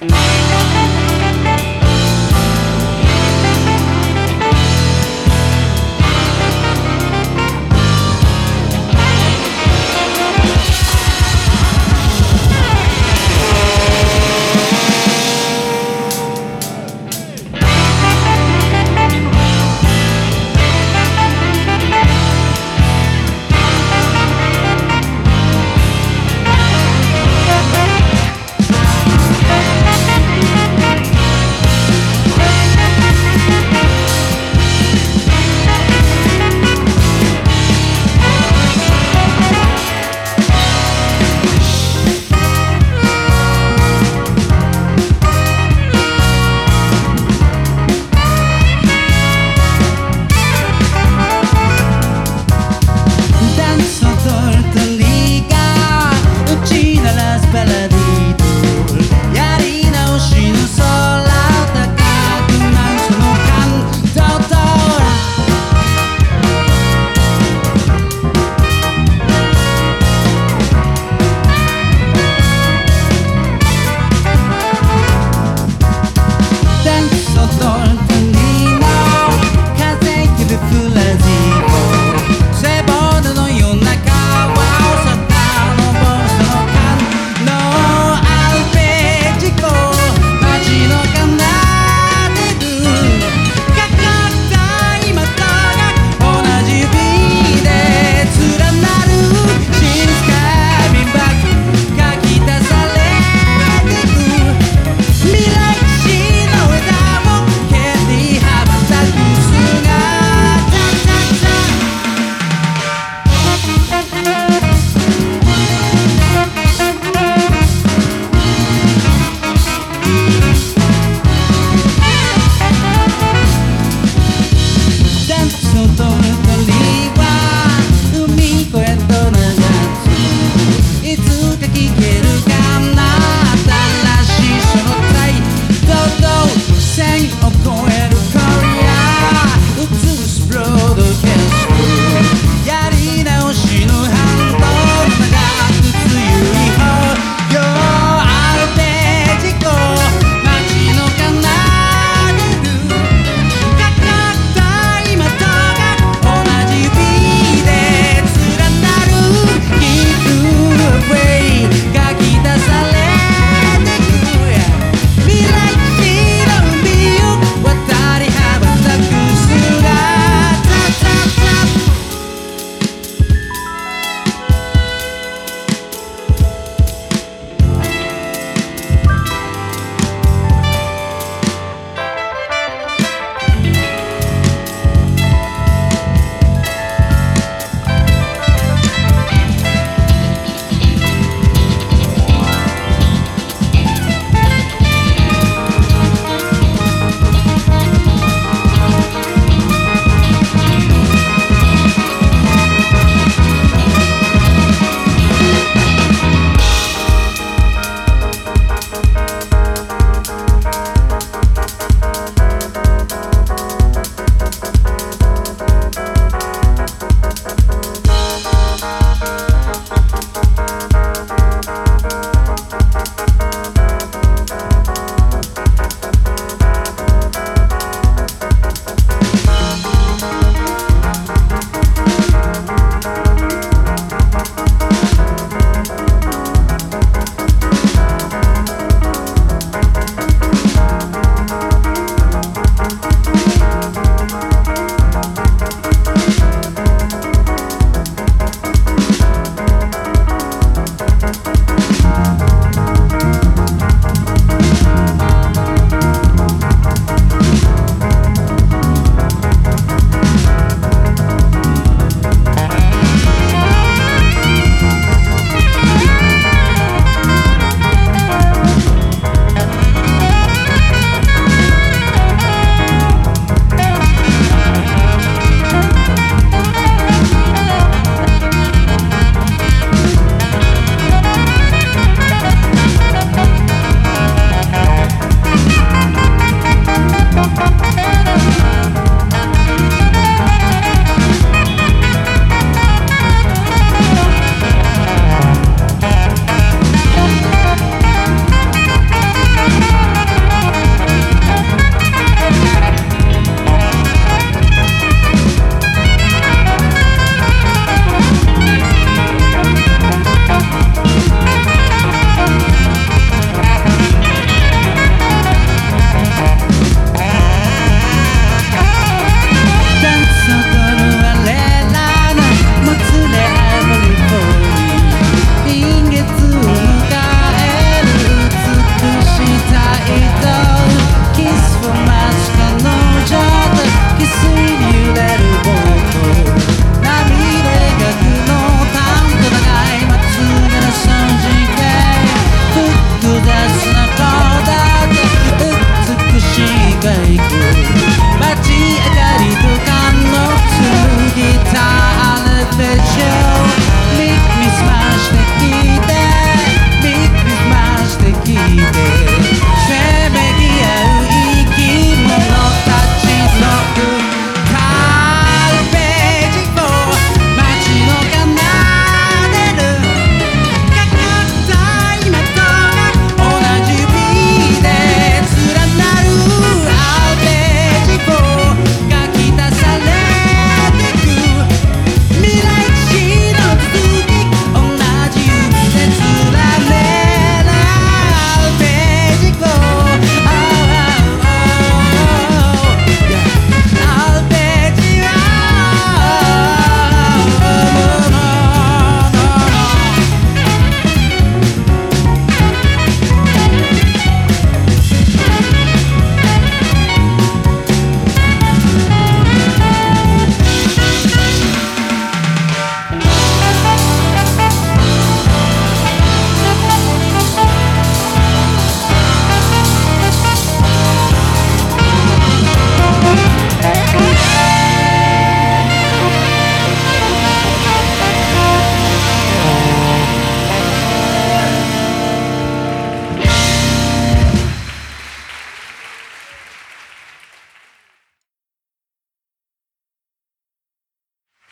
Música